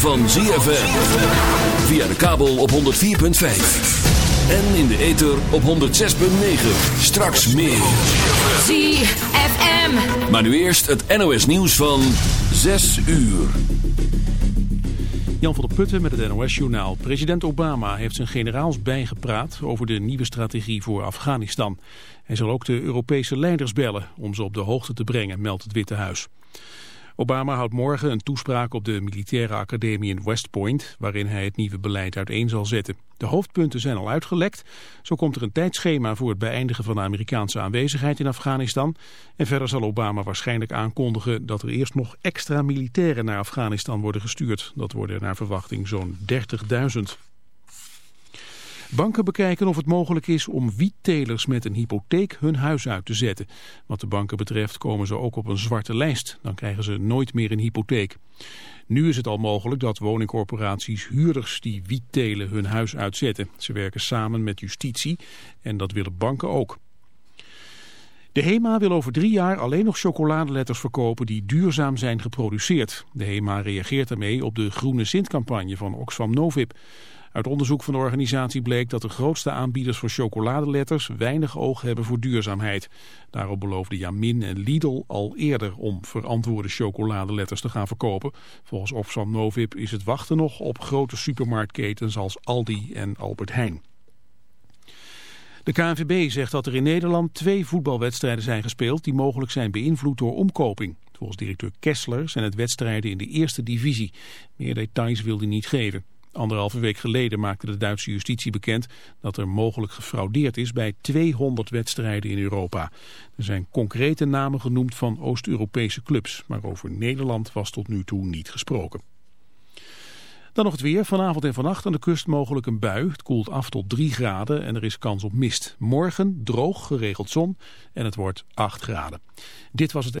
van ZFM. Via de kabel op 104.5. En in de ether op 106.9. Straks meer. ZFM. Maar nu eerst het NOS nieuws van 6 uur. Jan van der Putten met het NOS-journaal. President Obama heeft zijn generaals bijgepraat over de nieuwe strategie voor Afghanistan. Hij zal ook de Europese leiders bellen om ze op de hoogte te brengen, meldt het Witte Huis. Obama houdt morgen een toespraak op de militaire academie in West Point, waarin hij het nieuwe beleid uiteen zal zetten. De hoofdpunten zijn al uitgelekt. Zo komt er een tijdschema voor het beëindigen van de Amerikaanse aanwezigheid in Afghanistan. En verder zal Obama waarschijnlijk aankondigen dat er eerst nog extra militairen naar Afghanistan worden gestuurd. Dat worden naar verwachting zo'n 30.000. Banken bekijken of het mogelijk is om wiettelers met een hypotheek hun huis uit te zetten. Wat de banken betreft komen ze ook op een zwarte lijst. Dan krijgen ze nooit meer een hypotheek. Nu is het al mogelijk dat woningcorporaties huurders die wiettelen hun huis uitzetten. Ze werken samen met justitie en dat willen banken ook. De HEMA wil over drie jaar alleen nog chocoladeletters verkopen die duurzaam zijn geproduceerd. De HEMA reageert daarmee op de Groene Sint-campagne van Oxfam Novib. Uit onderzoek van de organisatie bleek dat de grootste aanbieders voor chocoladeletters weinig oog hebben voor duurzaamheid. Daarop beloofden Jamin en Lidl al eerder om verantwoorde chocoladeletters te gaan verkopen. Volgens Oxfam Novib is het wachten nog op grote supermarktketens als Aldi en Albert Heijn. De KNVB zegt dat er in Nederland twee voetbalwedstrijden zijn gespeeld die mogelijk zijn beïnvloed door omkoping. Volgens directeur Kessler zijn het wedstrijden in de eerste divisie. Meer details wil hij niet geven. Anderhalve week geleden maakte de Duitse justitie bekend dat er mogelijk gefraudeerd is bij 200 wedstrijden in Europa. Er zijn concrete namen genoemd van Oost-Europese clubs, maar over Nederland was tot nu toe niet gesproken. Dan nog het weer. Vanavond en vannacht aan de kust mogelijk een bui. Het koelt af tot 3 graden en er is kans op mist. Morgen droog, geregeld zon en het wordt 8 graden. Dit was het...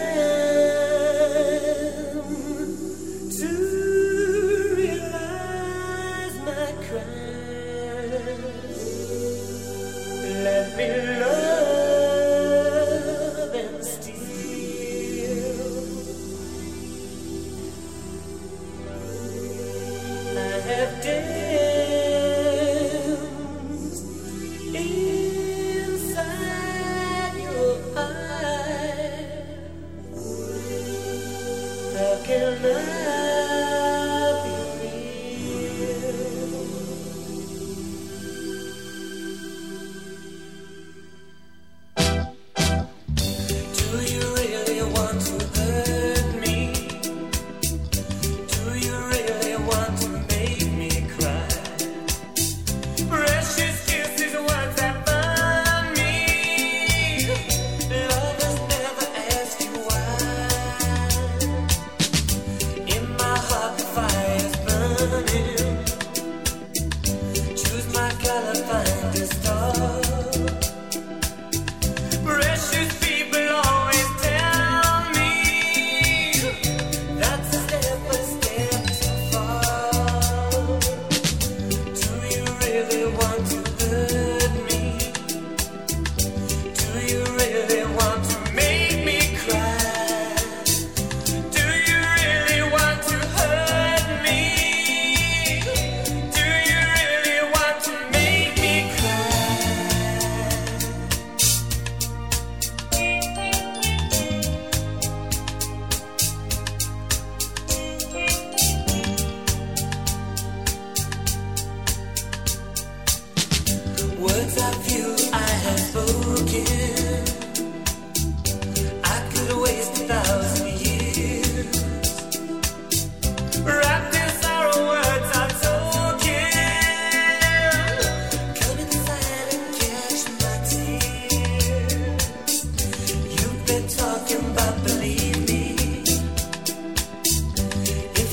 Easy.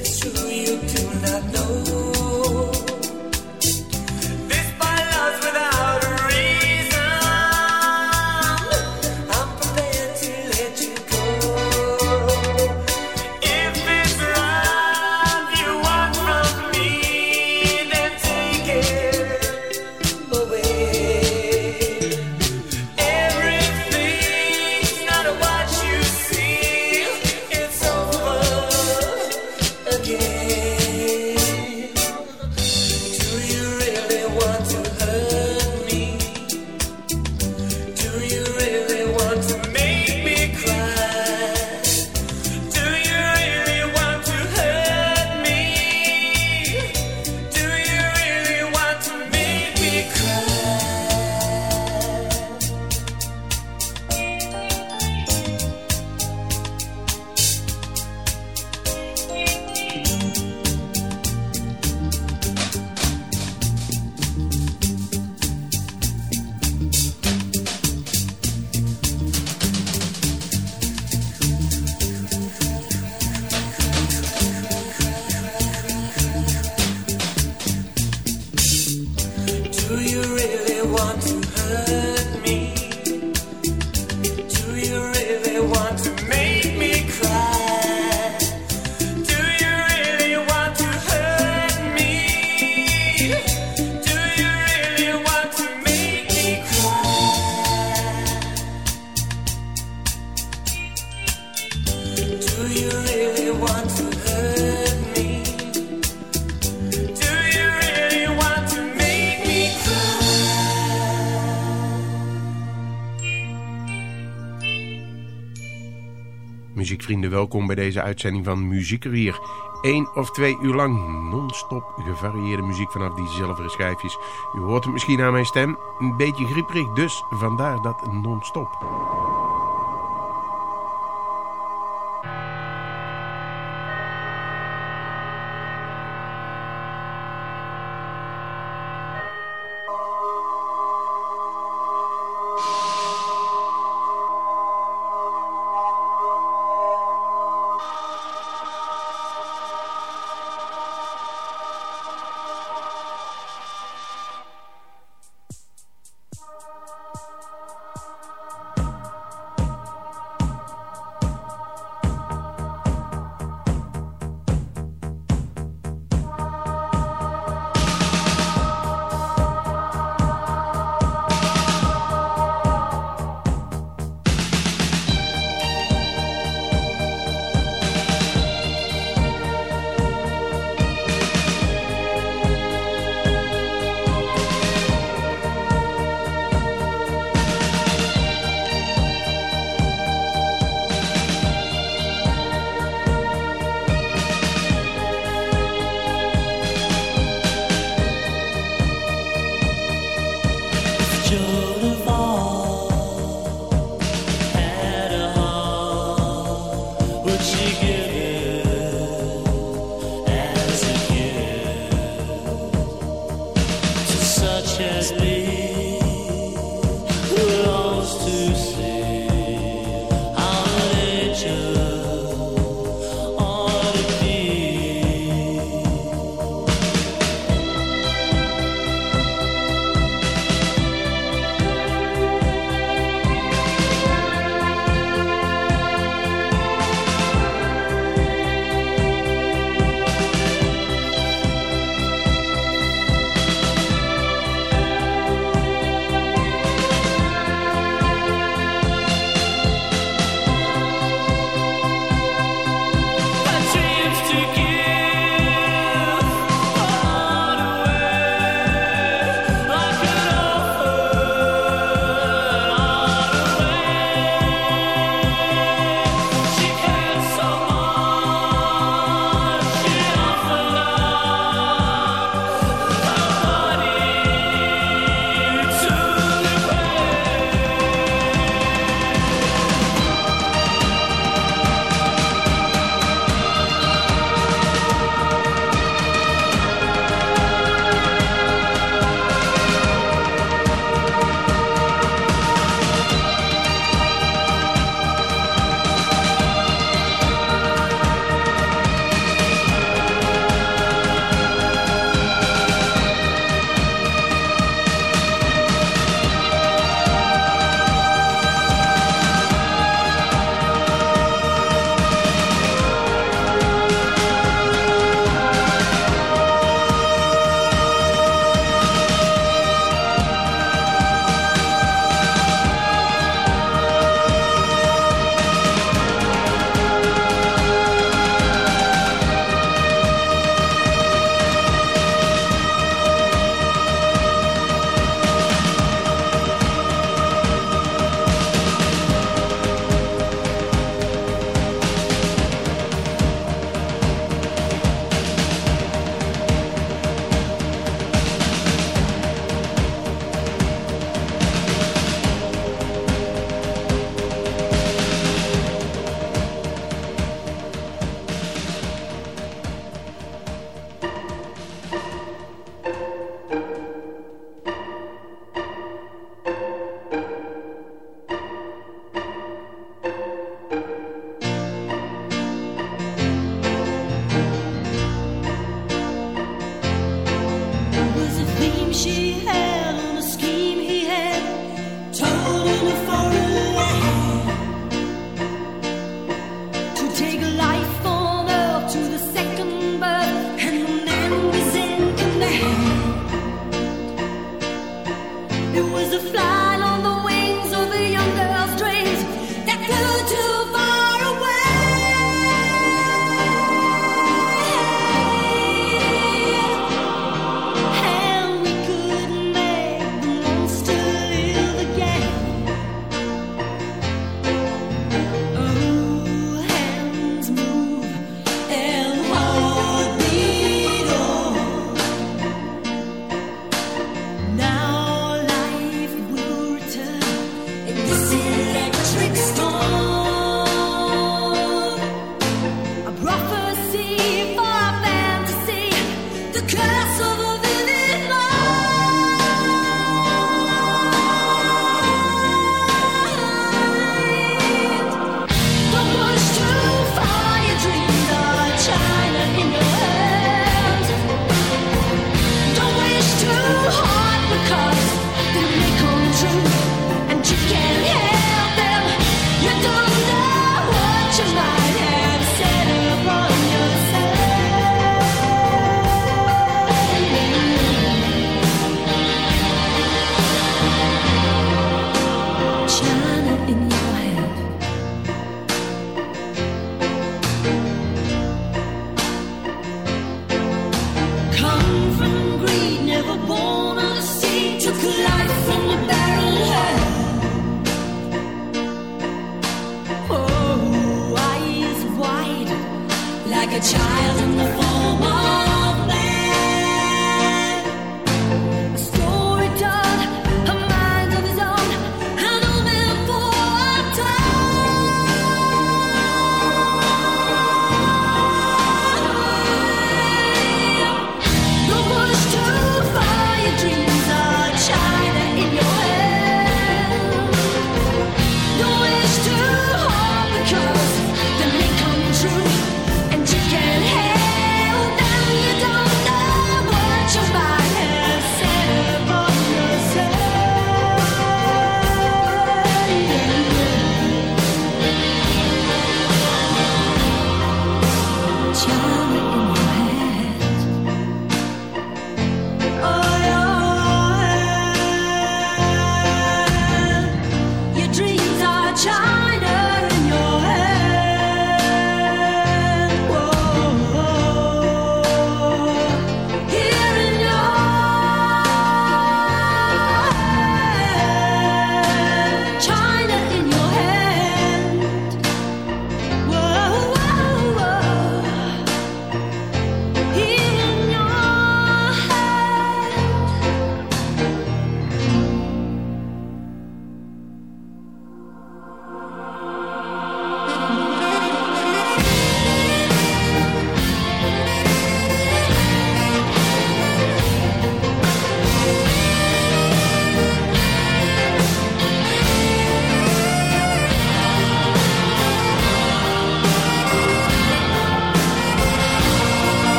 It's true, you do Muziekvrienden, welkom bij deze uitzending van Muziekerier. Eén of twee uur lang non-stop gevarieerde muziek vanaf die zilveren schijfjes. U hoort het misschien aan mijn stem, een beetje grieperig, dus vandaar dat non-stop.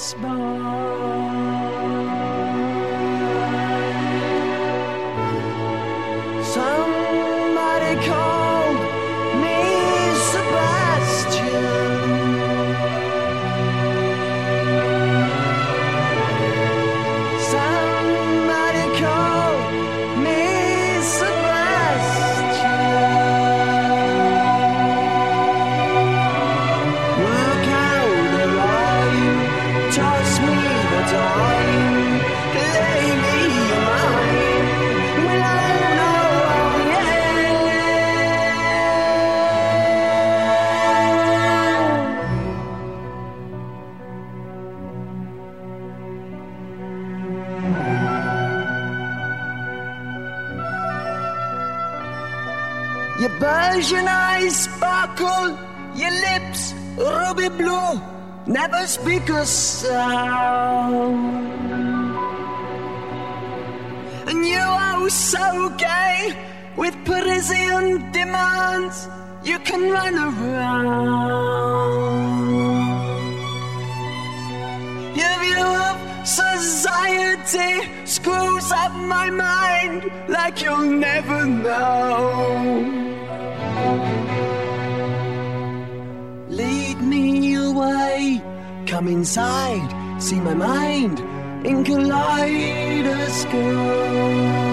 this. Sparkle, your lips ruby blue, never speak a sound. And you are so gay with Parisian demands, you can run around. Your view of society screws up my mind like you'll never know. Come inside, see my mind in kaleidoscope.